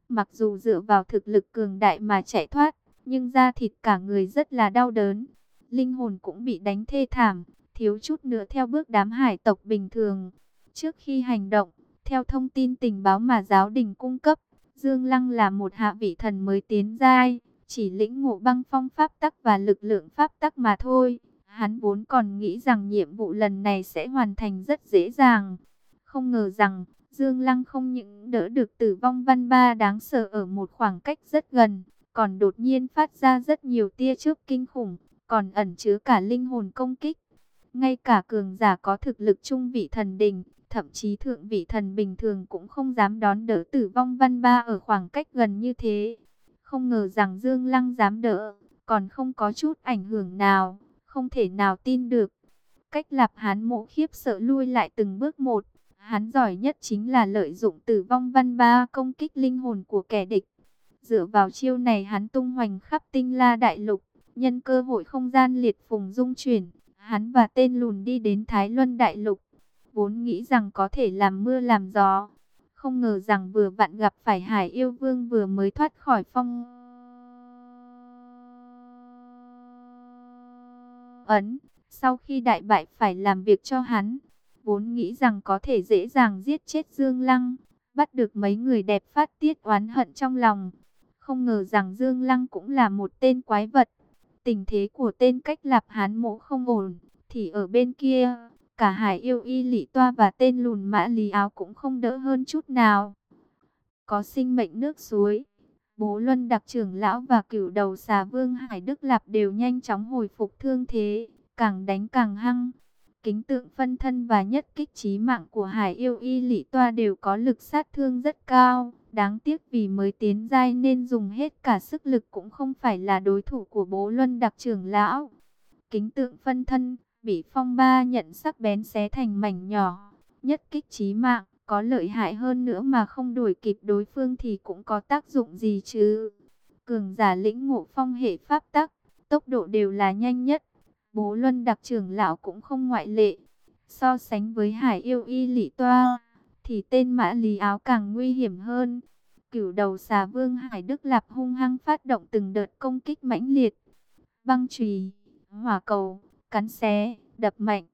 Mặc dù dựa vào thực lực cường đại mà chạy thoát, nhưng da thịt cả người rất là đau đớn. Linh hồn cũng bị đánh thê thảm, thiếu chút nữa theo bước đám hải tộc bình thường. Trước khi hành động, theo thông tin tình báo mà giáo đình cung cấp, Dương Lăng là một hạ vị thần mới tiến giai chỉ lĩnh ngộ băng phong pháp tắc và lực lượng pháp tắc mà thôi. Hắn vốn còn nghĩ rằng nhiệm vụ lần này sẽ hoàn thành rất dễ dàng. Không ngờ rằng, Dương Lăng không những đỡ được tử vong văn ba đáng sợ ở một khoảng cách rất gần, còn đột nhiên phát ra rất nhiều tia chớp kinh khủng, còn ẩn chứa cả linh hồn công kích. Ngay cả cường giả có thực lực trung vị thần đình, thậm chí thượng vị thần bình thường cũng không dám đón đỡ tử vong văn ba ở khoảng cách gần như thế. Không ngờ rằng Dương Lăng dám đỡ, còn không có chút ảnh hưởng nào, không thể nào tin được. Cách lạp hán mộ khiếp sợ lui lại từng bước một. Hắn giỏi nhất chính là lợi dụng tử vong văn ba công kích linh hồn của kẻ địch. Dựa vào chiêu này hắn tung hoành khắp tinh la đại lục, nhân cơ hội không gian liệt phùng dung chuyển. Hắn và tên lùn đi đến Thái Luân đại lục, vốn nghĩ rằng có thể làm mưa làm gió, không ngờ rằng vừa vặn gặp phải Hải Yêu Vương vừa mới thoát khỏi phong ấn. Sau khi đại bại phải làm việc cho hắn, vốn nghĩ rằng có thể dễ dàng giết chết Dương Lăng, bắt được mấy người đẹp phát tiết oán hận trong lòng. Không ngờ rằng Dương Lăng cũng là một tên quái vật. Tình thế của tên cách lạp hán mộ không ổn, thì ở bên kia, Cả hải yêu y lị toa và tên lùn mã lý áo cũng không đỡ hơn chút nào. Có sinh mệnh nước suối. Bố Luân đặc trưởng lão và cửu đầu xà vương Hải Đức Lạp đều nhanh chóng hồi phục thương thế, càng đánh càng hăng. Kính tượng phân thân và nhất kích trí mạng của Hải yêu y lị toa đều có lực sát thương rất cao. Đáng tiếc vì mới tiến giai nên dùng hết cả sức lực cũng không phải là đối thủ của bố Luân đặc trưởng lão. Kính tượng phân thân, bị phong ba nhận sắc bén xé thành mảnh nhỏ, nhất kích chí mạng, có lợi hại hơn nữa mà không đuổi kịp đối phương thì cũng có tác dụng gì chứ. Cường giả lĩnh ngộ phong hệ pháp tắc, tốc độ đều là nhanh nhất. Bố Luân đặc trưởng lão cũng không ngoại lệ. So sánh với hải yêu y lị toa, thì tên mã lý áo càng nguy hiểm hơn. Cửu đầu xà vương Hải Đức Lạp hung hăng phát động từng đợt công kích mãnh liệt. Băng trùy, hỏa cầu, cắn xé, đập mạnh.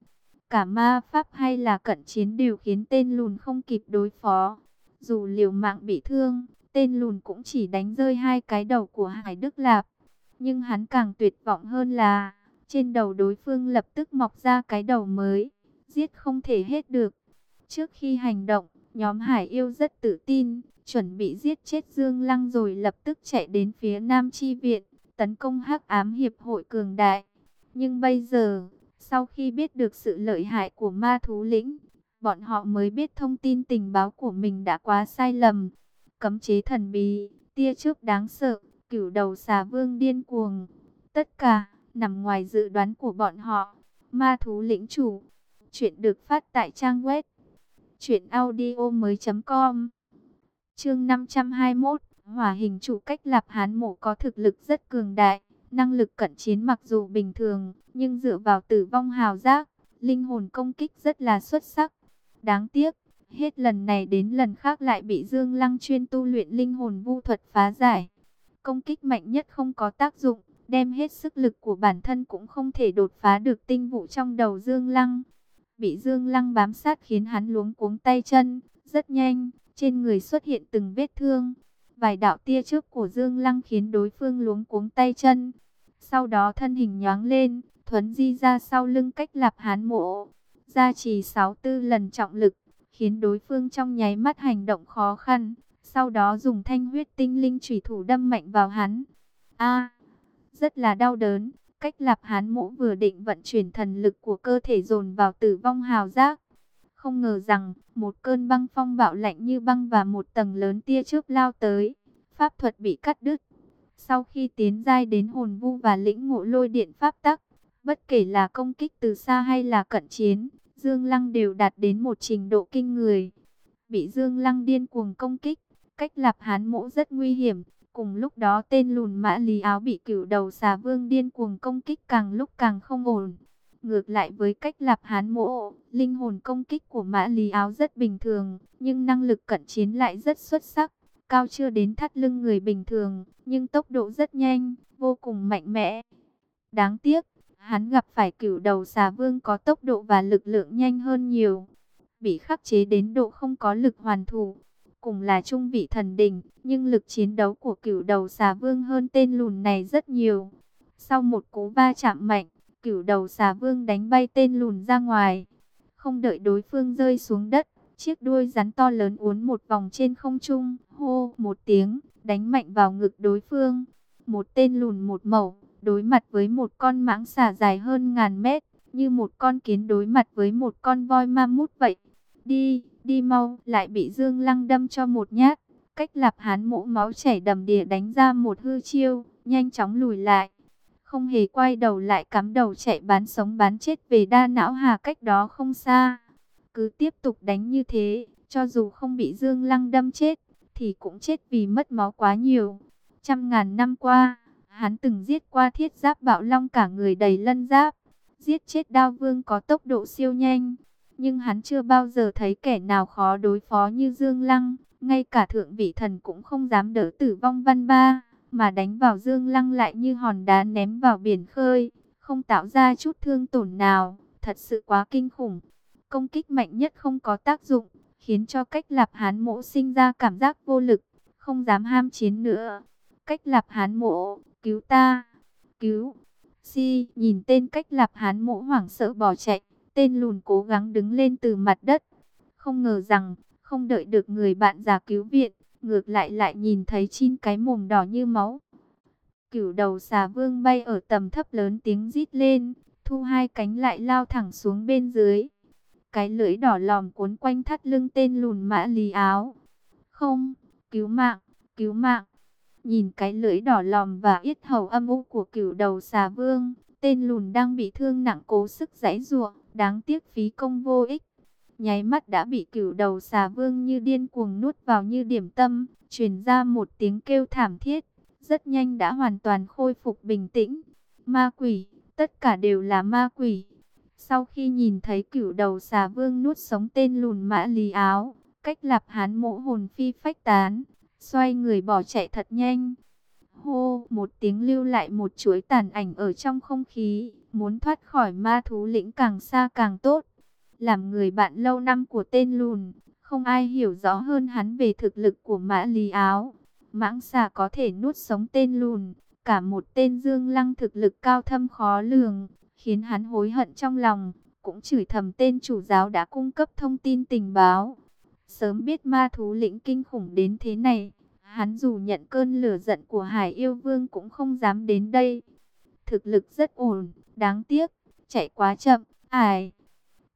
Cả ma pháp hay là cận chiến đều khiến tên lùn không kịp đối phó. Dù liều mạng bị thương, tên lùn cũng chỉ đánh rơi hai cái đầu của Hải Đức Lạp. Nhưng hắn càng tuyệt vọng hơn là, trên đầu đối phương lập tức mọc ra cái đầu mới, giết không thể hết được. Trước khi hành động, nhóm Hải yêu rất tự tin, chuẩn bị giết chết Dương Lăng rồi lập tức chạy đến phía Nam Chi Viện, tấn công hắc ám hiệp hội cường đại. Nhưng bây giờ, sau khi biết được sự lợi hại của ma thú lĩnh, bọn họ mới biết thông tin tình báo của mình đã quá sai lầm. Cấm chế thần bí, tia trước đáng sợ, cửu đầu xà vương điên cuồng. Tất cả, nằm ngoài dự đoán của bọn họ. Ma thú lĩnh chủ. Chuyện được phát tại trang web. Chuyện audio mới.com Chương 521 Hỏa hình chủ cách lạp hán mộ có thực lực rất cường đại. Năng lực cận chiến mặc dù bình thường, nhưng dựa vào tử vong hào giác, linh hồn công kích rất là xuất sắc. Đáng tiếc, hết lần này đến lần khác lại bị Dương Lăng chuyên tu luyện linh hồn vu thuật phá giải. Công kích mạnh nhất không có tác dụng, đem hết sức lực của bản thân cũng không thể đột phá được tinh vụ trong đầu Dương Lăng. Bị Dương Lăng bám sát khiến hắn luống cuống tay chân, rất nhanh, trên người xuất hiện từng vết thương. Vài đạo tia trước của Dương Lăng khiến đối phương luống cuống tay chân. Sau đó thân hình nhoáng lên, thuấn di ra sau lưng cách lạp hán mộ. Gia trì 64 lần trọng lực, khiến đối phương trong nháy mắt hành động khó khăn. Sau đó dùng thanh huyết tinh linh chủy thủ đâm mạnh vào hắn. A, rất là đau đớn. Cách lạp hán mộ vừa định vận chuyển thần lực của cơ thể dồn vào tử vong hào giác, không ngờ rằng, một cơn băng phong bạo lạnh như băng và một tầng lớn tia chớp lao tới. Pháp thuật bị cắt đứt. Sau khi tiến giai đến hồn vu và lĩnh ngộ lôi điện pháp tắc, bất kể là công kích từ xa hay là cận chiến, Dương Lăng đều đạt đến một trình độ kinh người. Bị Dương Lăng điên cuồng công kích, cách lập hán mỗ rất nguy hiểm. Cùng lúc đó tên lùn mã lý áo bị cửu đầu xà vương điên cuồng công kích càng lúc càng không ổn. Ngược lại với cách lập hán mộ, linh hồn công kích của mã lý áo rất bình thường, nhưng năng lực cận chiến lại rất xuất sắc. Cao chưa đến thắt lưng người bình thường, nhưng tốc độ rất nhanh, vô cùng mạnh mẽ. Đáng tiếc, hắn gặp phải cửu đầu xà vương có tốc độ và lực lượng nhanh hơn nhiều. Bị khắc chế đến độ không có lực hoàn thủ. Cùng là trung vị thần đình, nhưng lực chiến đấu của cửu đầu xà vương hơn tên lùn này rất nhiều. Sau một cú va chạm mạnh, cửu đầu xà vương đánh bay tên lùn ra ngoài. Không đợi đối phương rơi xuống đất, chiếc đuôi rắn to lớn uốn một vòng trên không trung, hô một tiếng, đánh mạnh vào ngực đối phương. Một tên lùn một mẩu, đối mặt với một con mãng xà dài hơn ngàn mét, như một con kiến đối mặt với một con voi ma mút vậy. Đi, đi mau, lại bị Dương Lăng đâm cho một nhát. Cách lạp hán mũ máu chảy đầm đìa đánh ra một hư chiêu, nhanh chóng lùi lại. Không hề quay đầu lại cắm đầu chạy bán sống bán chết về đa não hà cách đó không xa. Cứ tiếp tục đánh như thế, cho dù không bị Dương Lăng đâm chết, thì cũng chết vì mất máu quá nhiều. Trăm ngàn năm qua, hắn từng giết qua thiết giáp bạo long cả người đầy lân giáp. Giết chết đao vương có tốc độ siêu nhanh. Nhưng hắn chưa bao giờ thấy kẻ nào khó đối phó như Dương Lăng. Ngay cả thượng vị thần cũng không dám đỡ tử vong văn ba. Mà đánh vào Dương Lăng lại như hòn đá ném vào biển khơi. Không tạo ra chút thương tổn nào. Thật sự quá kinh khủng. Công kích mạnh nhất không có tác dụng. Khiến cho cách lạp hán mộ sinh ra cảm giác vô lực. Không dám ham chiến nữa. Cách lạp hán mộ cứu ta, cứu. Si nhìn tên cách lạp hán mộ hoảng sợ bỏ chạy, tên lùn cố gắng đứng lên từ mặt đất. Không ngờ rằng, không đợi được người bạn già cứu viện, ngược lại lại nhìn thấy chín cái mồm đỏ như máu. Cửu đầu xà vương bay ở tầm thấp lớn tiếng rít lên, thu hai cánh lại lao thẳng xuống bên dưới. Cái lưỡi đỏ lòm cuốn quanh thắt lưng tên lùn mã lì áo. Không, cứu mạng, cứu mạng. Nhìn cái lưỡi đỏ lòm và yết hầu âm u của cửu đầu xà vương, tên lùn đang bị thương nặng cố sức giãy giụa, đáng tiếc phí công vô ích. Nháy mắt đã bị cửu đầu xà vương như điên cuồng nuốt vào như điểm tâm, truyền ra một tiếng kêu thảm thiết, rất nhanh đã hoàn toàn khôi phục bình tĩnh. Ma quỷ, tất cả đều là ma quỷ. Sau khi nhìn thấy cửu đầu xà vương nuốt sống tên lùn mã lý áo, cách lạp hán mỗ hồn phi phách tán, xoay người bỏ chạy thật nhanh. Hô, một tiếng lưu lại một chuỗi tàn ảnh ở trong không khí, muốn thoát khỏi ma thú lĩnh càng xa càng tốt. Làm người bạn lâu năm của tên lùn, không ai hiểu rõ hơn hắn về thực lực của mã lý áo. Mãng xà có thể nuốt sống tên lùn, cả một tên dương lăng thực lực cao thâm khó lường, khiến hắn hối hận trong lòng, cũng chửi thầm tên chủ giáo đã cung cấp thông tin tình báo. Sớm biết ma thú lĩnh kinh khủng đến thế này, hắn dù nhận cơn lửa giận của Hải Yêu Vương cũng không dám đến đây. Thực lực rất ổn, đáng tiếc, chạy quá chậm, ải.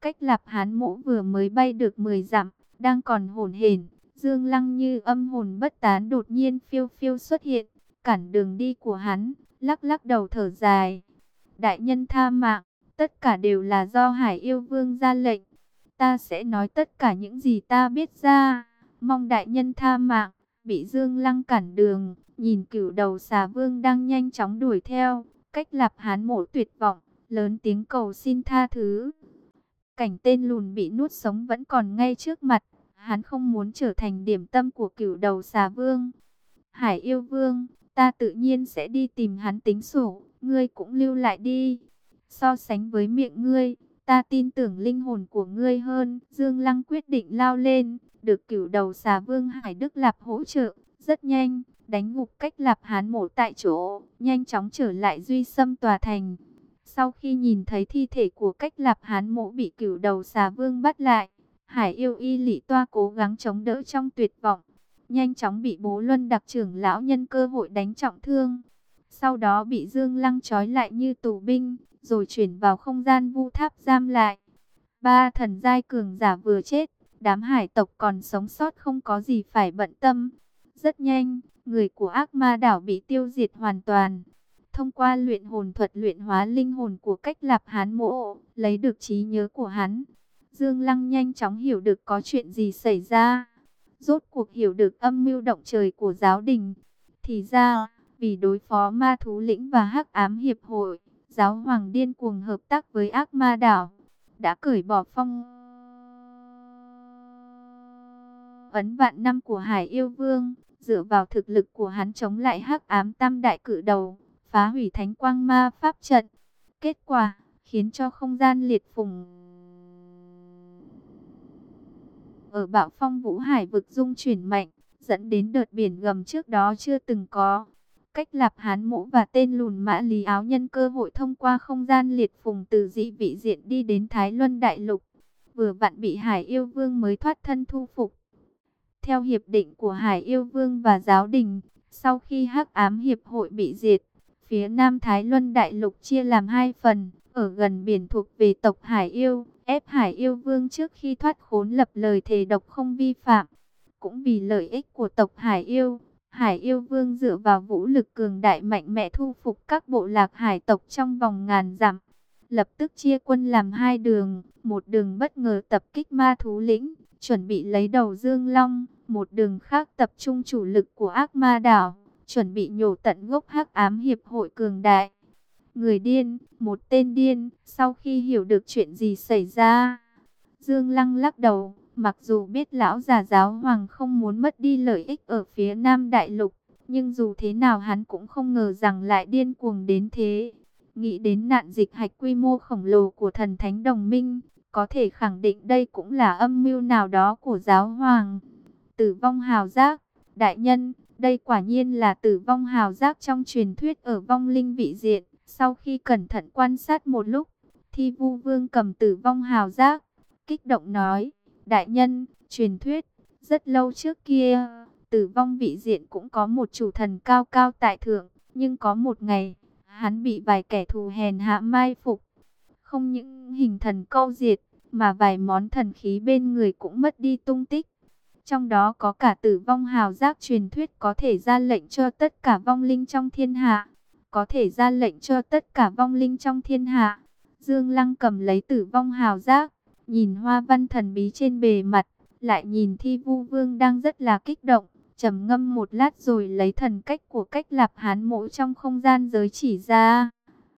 Cách lạp hán mũ vừa mới bay được 10 dặm, đang còn hồn hển, Dương Lăng như âm hồn bất tán đột nhiên phiêu phiêu xuất hiện, cản đường đi của hắn, lắc lắc đầu thở dài. Đại nhân tha mạng, tất cả đều là do Hải Yêu Vương ra lệnh ta sẽ nói tất cả những gì ta biết ra. Mong đại nhân tha mạng, bị Dương Lăng cản đường, nhìn cửu đầu xà vương đang nhanh chóng đuổi theo, cách lạp hán mộ tuyệt vọng, lớn tiếng cầu xin tha thứ. Cảnh tên lùn bị nuốt sống vẫn còn ngay trước mặt, hắn không muốn trở thành điểm tâm của cửu đầu xà vương. Hải yêu vương, ta tự nhiên sẽ đi tìm hắn tính sổ, ngươi cũng lưu lại đi. So sánh với miệng ngươi, Ta tin tưởng linh hồn của ngươi hơn. Dương Lăng quyết định lao lên, được cửu đầu xà vương Hải Đức Lạp hỗ trợ, rất nhanh, đánh ngục cách Lạp Hán mổ tại chỗ, nhanh chóng trở lại duy xâm tòa thành. Sau khi nhìn thấy thi thể của cách Lạp Hán mộ bị cửu đầu xà vương bắt lại, Hải yêu y lị toa cố gắng chống đỡ trong tuyệt vọng, nhanh chóng bị bố luân đặc trưởng lão nhân cơ hội đánh trọng thương. Sau đó bị Dương Lăng trói lại như tù binh, rồi chuyển vào không gian vu tháp giam lại. Ba thần giai cường giả vừa chết, đám hải tộc còn sống sót không có gì phải bận tâm. Rất nhanh, người của ác ma đảo bị tiêu diệt hoàn toàn. Thông qua luyện hồn thuật luyện hóa linh hồn của cách lạp hán mộ, lấy được trí nhớ của hắn. Dương Lăng nhanh chóng hiểu được có chuyện gì xảy ra. Rốt cuộc hiểu được âm mưu động trời của giáo đình. Thì ra, vì đối phó ma thú lĩnh và hắc ám hiệp hội, giáo hoàng điên cuồng hợp tác với ác ma đảo. Đã cởi bỏ phong ấn vạn năm của Hải Yêu Vương, dựa vào thực lực của hắn chống lại hắc ám tam đại cự đầu, phá hủy thánh quang ma pháp trận. Kết quả, khiến cho không gian liệt phùng ở bạo phong vũ hải vực dung chuyển mạnh, dẫn đến đợt biển gầm trước đó chưa từng có. Cách lạp hán mũ và tên lùn mã lý áo nhân cơ hội thông qua không gian liệt phùng từ dị vị diện đi đến Thái Luân Đại Lục. Vừa vặn bị Hải Yêu Vương mới thoát thân thu phục. Theo hiệp định của Hải Yêu Vương và Giáo Đình, sau khi hắc ám hiệp hội bị diệt, phía Nam Thái Luân Đại Lục chia làm hai phần, ở gần biển thuộc về tộc Hải Yêu, ép Hải Yêu Vương trước khi thoát khốn lập lời thề độc không vi phạm. Cũng vì lợi ích của tộc Hải Yêu, Hải Yêu Vương dựa vào vũ lực cường đại mạnh mẽ thu phục các bộ lạc hải tộc trong vòng ngàn dặm. Lập tức chia quân làm hai đường, một đường bất ngờ tập kích ma thú lĩnh, chuẩn bị lấy đầu Dương Long, một đường khác tập trung chủ lực của ác ma đảo, chuẩn bị nhổ tận gốc hắc ám hiệp hội cường đại. Người điên, một tên điên, sau khi hiểu được chuyện gì xảy ra, Dương Lăng lắc đầu, mặc dù biết lão già giáo hoàng không muốn mất đi lợi ích ở phía Nam Đại Lục, nhưng dù thế nào hắn cũng không ngờ rằng lại điên cuồng đến thế. Nghĩ đến nạn dịch hạch quy mô khổng lồ của thần thánh đồng minh, có thể khẳng định đây cũng là âm mưu nào đó của giáo hoàng. Tử vong hào giác, đại nhân, đây quả nhiên là tử vong hào giác trong truyền thuyết ở vong linh vị diện. Sau khi cẩn thận quan sát một lúc, thi vu vương cầm tử vong hào giác, kích động nói, đại nhân, truyền thuyết, rất lâu trước kia, tử vong vị diện cũng có một chủ thần cao cao tại thượng, nhưng có một ngày, hắn bị vài kẻ thù hèn hạ mai phục. Không những hình thần câu diệt, mà vài món thần khí bên người cũng mất đi tung tích. Trong đó có cả tử vong hào giác truyền thuyết có thể ra lệnh cho tất cả vong linh trong thiên hạ. Có thể ra lệnh cho tất cả vong linh trong thiên hạ. Dương Lăng cầm lấy tử vong hào giác, nhìn hoa văn thần bí trên bề mặt, lại nhìn thi vu vương đang rất là kích động. trầm ngâm một lát rồi lấy thần cách của cách lạp hán mộ trong không gian giới chỉ ra.